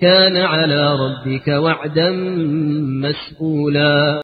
كان على ربك وعدا مسئولا